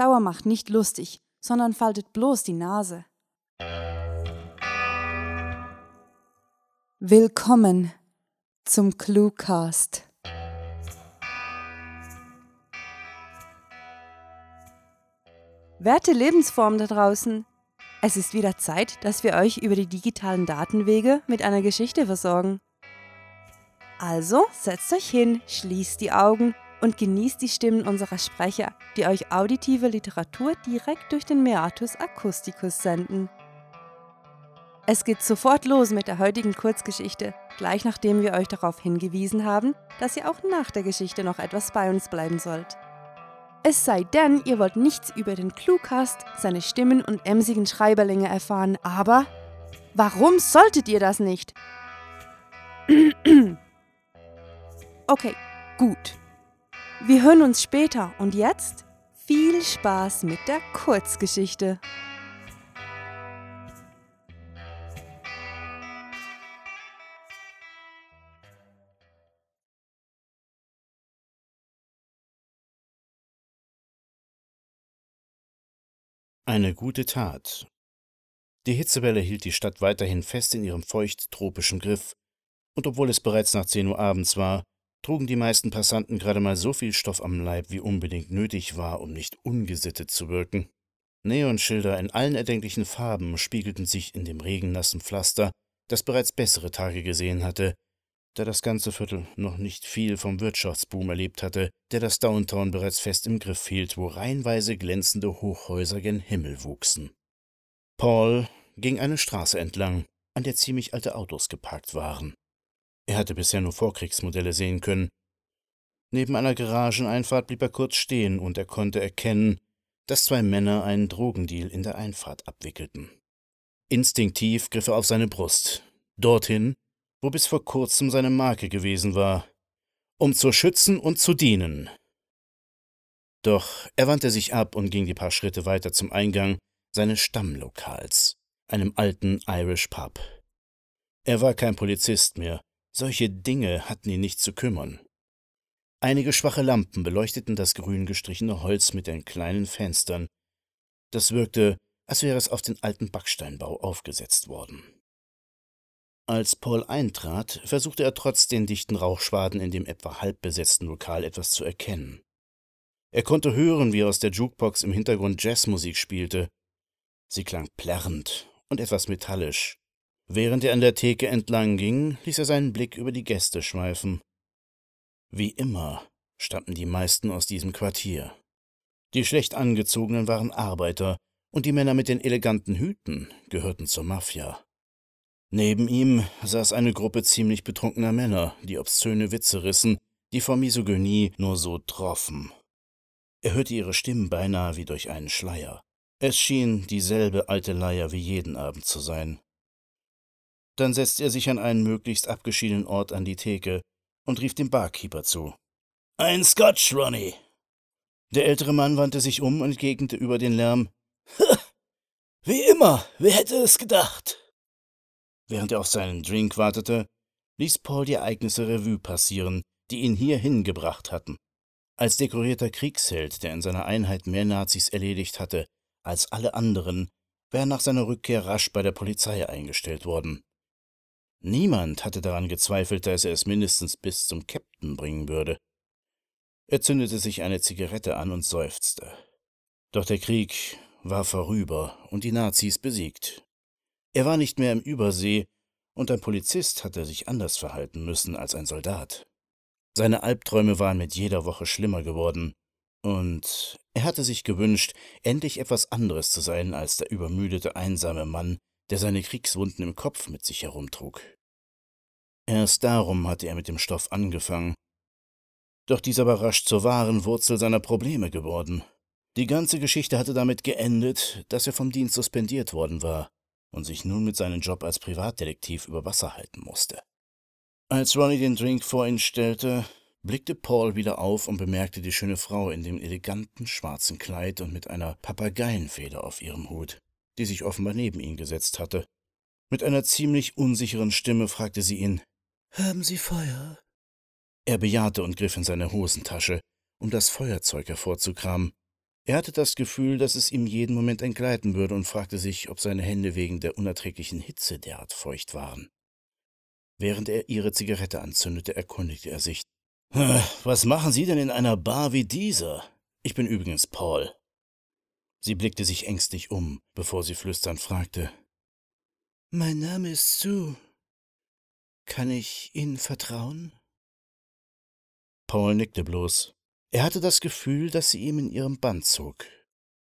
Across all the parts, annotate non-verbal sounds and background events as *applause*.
Sauer macht nicht lustig, sondern faltet bloß die Nase. Willkommen zum Cluecast. Werte Lebensform da draußen, es ist wieder Zeit, dass wir euch über die digitalen Datenwege mit einer Geschichte versorgen. Also setzt euch hin, schließt die Augen und genießt die Stimmen unserer Sprecher, die euch auditive Literatur direkt durch den Meatus Acousticus senden. Es geht sofort los mit der heutigen Kurzgeschichte, gleich nachdem wir euch darauf hingewiesen haben, dass ihr auch nach der Geschichte noch etwas bei uns bleiben sollt. Es sei denn, ihr wollt nichts über den Cluecast, seine Stimmen und emsigen Schreiberlinge erfahren, aber warum solltet ihr das nicht? *clears throat* okay, gut. Wir hören uns später und jetzt viel Spaß mit der Kurzgeschichte. Eine gute Tat. Die Hitzewelle hielt die Stadt weiterhin fest in ihrem feucht-tropischen Griff, und obwohl es bereits nach zehn Uhr abends war, trugen die meisten Passanten gerade mal so viel Stoff am Leib, wie unbedingt nötig war, um nicht ungesittet zu wirken. Neonschilder in allen erdenklichen Farben spiegelten sich in dem regennassen Pflaster, das bereits bessere Tage gesehen hatte, da das ganze Viertel noch nicht viel vom Wirtschaftsboom erlebt hatte, der das Downtown bereits fest im Griff hielt, wo reihenweise glänzende Hochhäuser gen Himmel wuchsen. Paul ging eine Straße entlang, an der ziemlich alte Autos geparkt waren. Er hatte bisher nur Vorkriegsmodelle sehen können. Neben einer Garageneinfahrt blieb er kurz stehen und er konnte erkennen, dass zwei Männer einen Drogendeal in der Einfahrt abwickelten. Instinktiv griff er auf seine Brust, dorthin, wo bis vor kurzem seine Marke gewesen war, um zu schützen und zu dienen. Doch er wandte sich ab und ging die paar Schritte weiter zum Eingang seines Stammlokals, einem alten Irish Pub. Er war kein Polizist mehr, solche Dinge hatten ihn nicht zu kümmern. Einige schwache Lampen beleuchteten das grün gestrichene Holz mit den kleinen Fenstern. Das wirkte, als wäre es auf den alten Backsteinbau aufgesetzt worden. Als Paul eintrat, versuchte er trotz den dichten Rauchschwaden in dem etwa halb besetzten Lokal etwas zu erkennen. Er konnte hören, wie aus der Jukebox im Hintergrund Jazzmusik spielte. Sie klang plärrend und etwas metallisch, Während er an der Theke entlang ging, ließ er seinen Blick über die Gäste schweifen. Wie immer stammten die meisten aus diesem Quartier. Die schlecht angezogenen waren Arbeiter, und die Männer mit den eleganten Hüten gehörten zur Mafia. Neben ihm saß eine Gruppe ziemlich betrunkener Männer, die obszöne Witze rissen, die vor Misogynie nur so troffen. Er hörte ihre Stimmen beinahe wie durch einen Schleier. Es schien dieselbe alte Leier wie jeden Abend zu sein. Dann setzte er sich an einen möglichst abgeschiedenen Ort an die Theke und rief dem Barkeeper zu. Ein Scotch, Ronny. Der ältere Mann wandte sich um und entgegnete über den Lärm. *laughs* Wie immer, wer hätte es gedacht? Während er auf seinen Drink wartete, ließ Paul die Ereignisse Revue passieren, die ihn hierhin gebracht hatten. Als dekorierter Kriegsheld, der in seiner Einheit mehr Nazis erledigt hatte als alle anderen, wäre nach seiner Rückkehr rasch bei der Polizei eingestellt worden. Niemand hatte daran gezweifelt, dass er es mindestens bis zum Käpt'n bringen würde. Er zündete sich eine Zigarette an und seufzte. Doch der Krieg war vorüber und die Nazis besiegt. Er war nicht mehr im Übersee, und ein Polizist hatte sich anders verhalten müssen als ein Soldat. Seine Albträume waren mit jeder Woche schlimmer geworden, und er hatte sich gewünscht, endlich etwas anderes zu sein als der übermüdete, einsame Mann, der seine Kriegswunden im Kopf mit sich herumtrug. Erst darum hatte er mit dem Stoff angefangen. Doch dieser war rasch zur wahren Wurzel seiner Probleme geworden. Die ganze Geschichte hatte damit geendet, dass er vom Dienst suspendiert worden war und sich nun mit seinem Job als Privatdetektiv über Wasser halten musste. Als Ronnie den Drink vor ihn stellte, blickte Paul wieder auf und bemerkte die schöne Frau in dem eleganten schwarzen Kleid und mit einer Papageienfeder auf ihrem Hut die sich offenbar neben ihn gesetzt hatte. Mit einer ziemlich unsicheren Stimme fragte sie ihn Haben Sie Feuer? Er bejahte und griff in seine Hosentasche, um das Feuerzeug hervorzukramen. Er hatte das Gefühl, dass es ihm jeden Moment entgleiten würde und fragte sich, ob seine Hände wegen der unerträglichen Hitze derart feucht waren. Während er ihre Zigarette anzündete, erkundigte er sich. Was machen Sie denn in einer Bar wie dieser? Ich bin übrigens Paul. Sie blickte sich ängstlich um, bevor sie flüsternd fragte. Mein Name ist Sue. Kann ich Ihnen vertrauen? Paul nickte bloß. Er hatte das Gefühl, dass sie ihm in ihrem Band zog.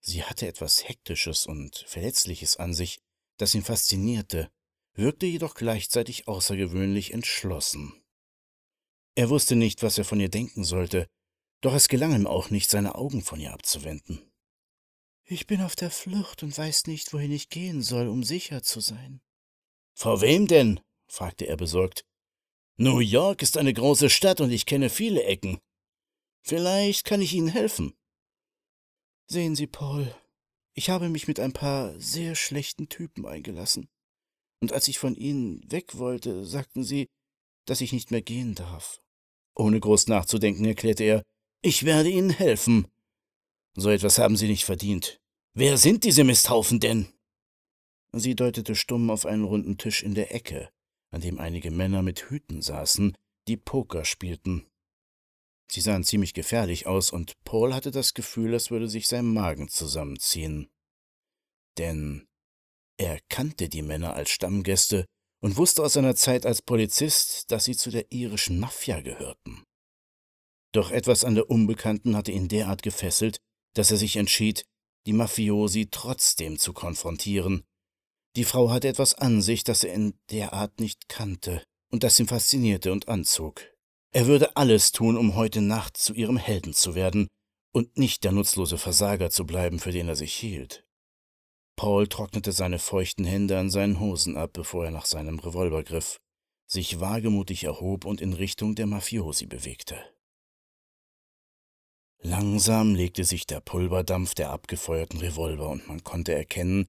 Sie hatte etwas Hektisches und Verletzliches an sich, das ihn faszinierte, wirkte jedoch gleichzeitig außergewöhnlich entschlossen. Er wusste nicht, was er von ihr denken sollte, doch es gelang ihm auch nicht, seine Augen von ihr abzuwenden. Ich bin auf der Flucht und weiß nicht, wohin ich gehen soll, um sicher zu sein. Vor wem denn? Fragte er besorgt. New York ist eine große Stadt und ich kenne viele Ecken. Vielleicht kann ich Ihnen helfen. Sehen Sie, Paul, ich habe mich mit ein paar sehr schlechten Typen eingelassen. Und als ich von Ihnen weg wollte, sagten Sie, dass ich nicht mehr gehen darf. Ohne groß nachzudenken erklärte er, ich werde Ihnen helfen. So etwas haben Sie nicht verdient. Wer sind diese Misthaufen denn? Sie deutete stumm auf einen runden Tisch in der Ecke, an dem einige Männer mit Hüten saßen, die Poker spielten. Sie sahen ziemlich gefährlich aus, und Paul hatte das Gefühl, als würde sich sein Magen zusammenziehen. Denn er kannte die Männer als Stammgäste und wusste aus seiner Zeit als Polizist, dass sie zu der irischen Mafia gehörten. Doch etwas an der Unbekannten hatte ihn derart gefesselt, dass er sich entschied, die Mafiosi trotzdem zu konfrontieren. Die Frau hatte etwas an sich, das er in der Art nicht kannte und das ihn faszinierte und anzog. Er würde alles tun, um heute Nacht zu ihrem Helden zu werden und nicht der nutzlose Versager zu bleiben, für den er sich hielt. Paul trocknete seine feuchten Hände an seinen Hosen ab, bevor er nach seinem Revolver griff, sich wagemutig erhob und in Richtung der Mafiosi bewegte. Langsam legte sich der Pulverdampf der abgefeuerten Revolver und man konnte erkennen,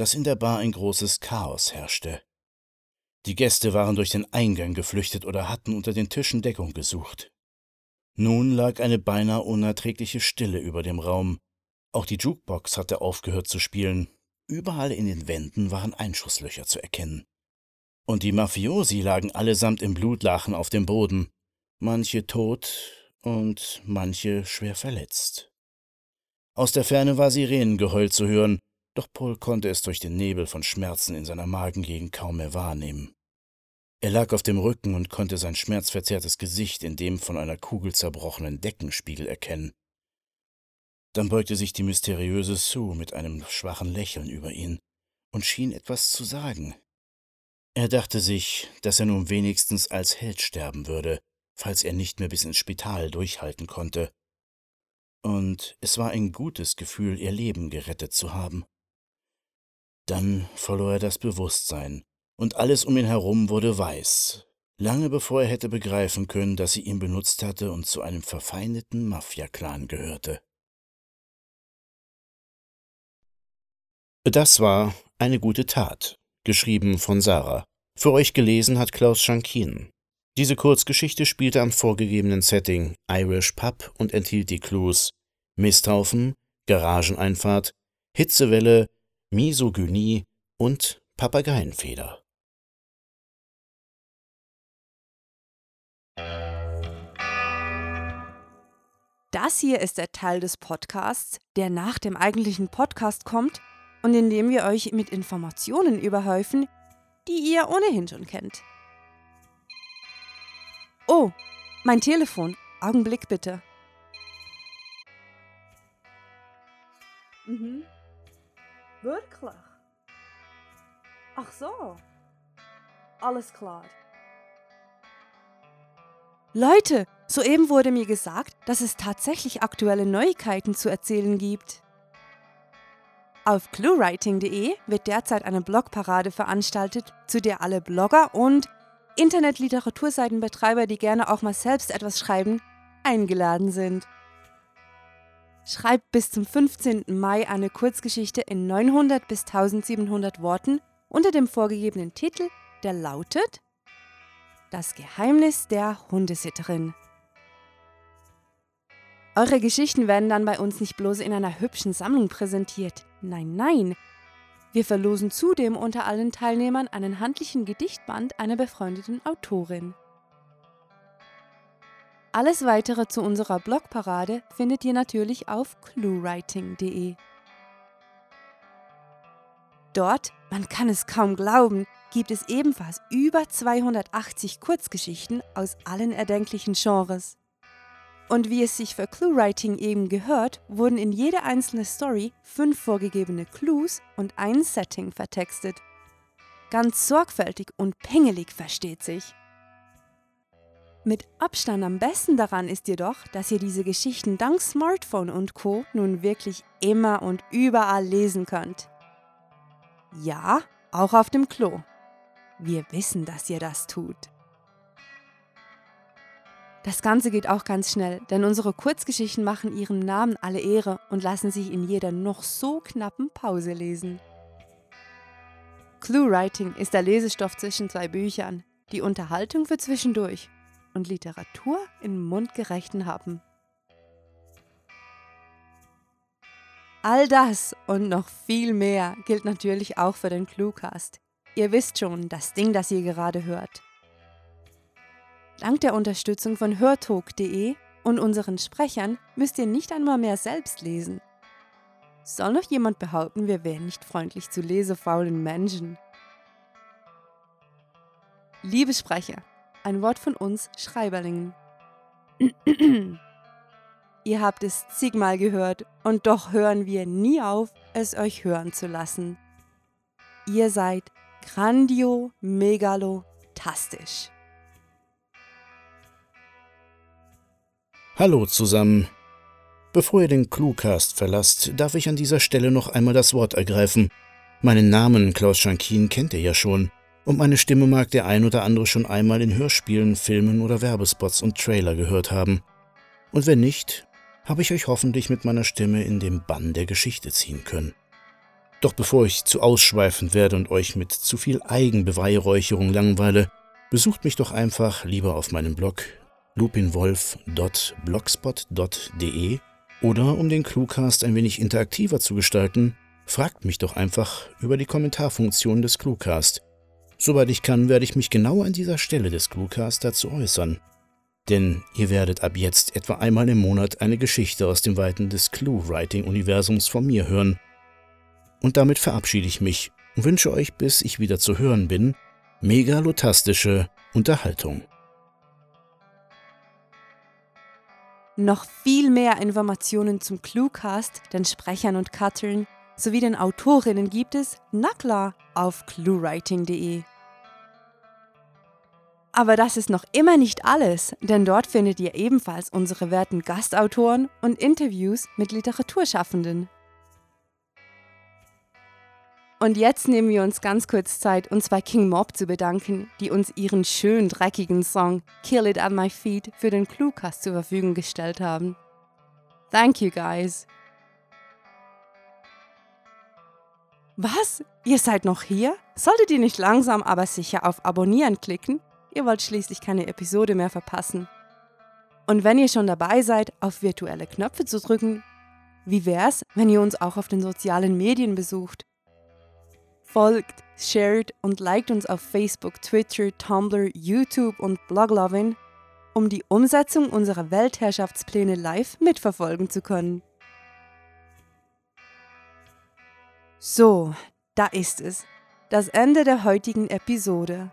dass in der Bar ein großes Chaos herrschte. Die Gäste waren durch den Eingang geflüchtet oder hatten unter den Tischen Deckung gesucht. Nun lag eine beinahe unerträgliche Stille über dem Raum. Auch die Jukebox hatte aufgehört zu spielen. Überall in den Wänden waren Einschusslöcher zu erkennen. Und die Mafiosi lagen allesamt im Blutlachen auf dem Boden, manche tot, und manche schwer verletzt. Aus der Ferne war Sirenengeheul zu hören, doch Paul konnte es durch den Nebel von Schmerzen in seiner Magengegend kaum mehr wahrnehmen. Er lag auf dem Rücken und konnte sein schmerzverzerrtes Gesicht in dem von einer Kugel zerbrochenen Deckenspiegel erkennen. Dann beugte sich die mysteriöse Sue mit einem schwachen Lächeln über ihn und schien etwas zu sagen. Er dachte sich, dass er nun wenigstens als Held sterben würde, falls er nicht mehr bis ins Spital durchhalten konnte. Und es war ein gutes Gefühl, ihr Leben gerettet zu haben. Dann verlor er das Bewusstsein, und alles um ihn herum wurde weiß, lange bevor er hätte begreifen können, dass sie ihn benutzt hatte und zu einem verfeindeten Mafia-Clan gehörte. Das war eine gute Tat, geschrieben von Sarah. Für euch gelesen hat Klaus Schankin. Diese Kurzgeschichte spielte am vorgegebenen Setting Irish Pub und enthielt die Clues Misthaufen, Garageneinfahrt, Hitzewelle, Misogynie und Papageienfeder. Das hier ist der Teil des Podcasts, der nach dem eigentlichen Podcast kommt und in dem wir euch mit Informationen überhäufen, die ihr ohnehin schon kennt. Oh, mein Telefon. Augenblick bitte. Mhm. Wirklich? Ach so. Alles klar. Leute, soeben wurde mir gesagt, dass es tatsächlich aktuelle Neuigkeiten zu erzählen gibt. Auf cluewriting.de wird derzeit eine Blogparade veranstaltet, zu der alle Blogger und Internetliteraturseitenbetreiber, die gerne auch mal selbst etwas schreiben, eingeladen sind. Schreibt bis zum 15. Mai eine Kurzgeschichte in 900 bis 1700 Worten unter dem vorgegebenen Titel, der lautet Das Geheimnis der Hundesitterin. Eure Geschichten werden dann bei uns nicht bloß in einer hübschen Sammlung präsentiert. Nein, nein. Wir verlosen zudem unter allen Teilnehmern einen handlichen Gedichtband einer befreundeten Autorin. Alles weitere zu unserer Blogparade findet ihr natürlich auf cluewriting.de. Dort, man kann es kaum glauben, gibt es ebenfalls über 280 Kurzgeschichten aus allen erdenklichen Genres. Und wie es sich für Cluewriting eben gehört, wurden in jede einzelne Story fünf vorgegebene Clues und ein Setting vertextet. Ganz sorgfältig und pingelig versteht sich. Mit Abstand am besten daran ist jedoch, dass ihr diese Geschichten dank Smartphone und Co nun wirklich immer und überall lesen könnt. Ja, auch auf dem Klo. Wir wissen, dass ihr das tut. Das Ganze geht auch ganz schnell, denn unsere Kurzgeschichten machen ihrem Namen alle Ehre und lassen sich in jeder noch so knappen Pause lesen. Clue Writing ist der Lesestoff zwischen zwei Büchern, die Unterhaltung für zwischendurch und Literatur in mundgerechten Happen. All das und noch viel mehr gilt natürlich auch für den Cluecast. Ihr wisst schon, das Ding, das ihr gerade hört. Dank der Unterstützung von hörtalk.de und unseren Sprechern müsst ihr nicht einmal mehr selbst lesen. Soll noch jemand behaupten, wir wären nicht freundlich zu lesefaulen Menschen? Liebe Sprecher, ein Wort von uns Schreiberlingen. *clears throat* Ihr habt es zigmal gehört und doch hören wir nie auf, es euch hören zu lassen. Ihr seid grandio, megalo, tastisch. Hallo zusammen. Bevor ihr den Cluecast verlasst, darf ich an dieser Stelle noch einmal das Wort ergreifen. Meinen Namen Klaus Schankin kennt ihr ja schon, und meine Stimme mag der ein oder andere schon einmal in Hörspielen, Filmen oder Werbespots und Trailer gehört haben. Und wenn nicht, habe ich euch hoffentlich mit meiner Stimme in den Bann der Geschichte ziehen können. Doch bevor ich zu ausschweifend werde und euch mit zu viel Eigenbeweihräucherung langweile, besucht mich doch einfach lieber auf meinem Blog lupinwolf.blogspot.de oder um den Cluecast ein wenig interaktiver zu gestalten, fragt mich doch einfach über die Kommentarfunktion des Cluecast. Soweit ich kann, werde ich mich genau an dieser Stelle des Cluecast dazu äußern. Denn ihr werdet ab jetzt etwa einmal im Monat eine Geschichte aus dem Weiten des Clue-Writing-Universums von mir hören. Und damit verabschiede ich mich und wünsche euch, bis ich wieder zu hören bin, megalotastische Unterhaltung. Noch viel mehr Informationen zum Cluecast, den Sprechern und Cuttern sowie den Autorinnen gibt es, na klar, auf cluewriting.de. Aber das ist noch immer nicht alles, denn dort findet ihr ebenfalls unsere werten Gastautoren und Interviews mit Literaturschaffenden. Und jetzt nehmen wir uns ganz kurz Zeit, uns bei King Mob zu bedanken, die uns ihren schönen dreckigen Song Kill It at My Feet für den Cluecast zur Verfügung gestellt haben. Thank you guys. Was? Ihr seid noch hier? Solltet ihr nicht langsam aber sicher auf Abonnieren klicken? Ihr wollt schließlich keine Episode mehr verpassen. Und wenn ihr schon dabei seid, auf virtuelle Knöpfe zu drücken, wie wär's, wenn ihr uns auch auf den sozialen Medien besucht? Folgt, shared und liked uns auf Facebook, Twitter, Tumblr, YouTube und Bloglovin, um die Umsetzung unserer Weltherrschaftspläne live mitverfolgen zu können. So, da ist es. Das Ende der heutigen Episode.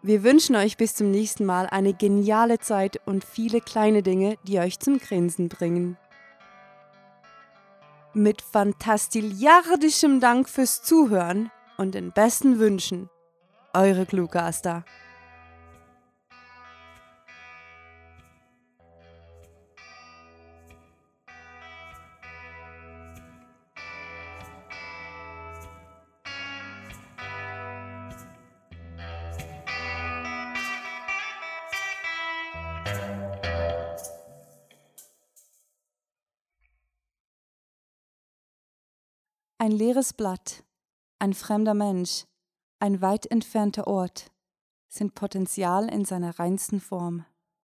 Wir wünschen euch bis zum nächsten Mal eine geniale Zeit und viele kleine Dinge, die euch zum Grinsen bringen. Mit fantastiliardischem Dank fürs Zuhören und den besten Wünschen. Eure Cluecaster. Ein leeres Blatt, ein fremder Mensch, ein weit entfernter Ort sind Potenzial in seiner reinsten Form.